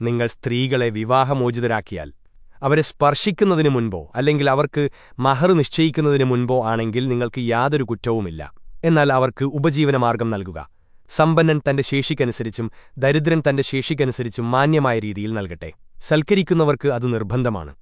നിങ്ങൾ സ്ത്രീകളെ വിവാഹമോചിതരാക്കിയാൽ അവരെ സ്പർശിക്കുന്നതിനു മുൻപോ അല്ലെങ്കിൽ അവർക്ക് മഹർ നിശ്ചയിക്കുന്നതിനു മുൻപോ ആണെങ്കിൽ നിങ്ങൾക്ക് യാതൊരു കുറ്റവുമില്ല. എന്നാൽ അവർക്ക് ഉപജീവനമാർഗം നൽകുക. സമ്പന്നൻ തന്റെ ശേഷിക്കനുസരിച്ചും ദരിദ്രൻ തന്റെ ശേഷിക്കനുസരിച്ചും മാന്യമായ രീതിയിൽ നൽകട്ടെ. സൽക്കരിക്കുന്നവർക്ക് അത് നിർബന്ധമാണ്.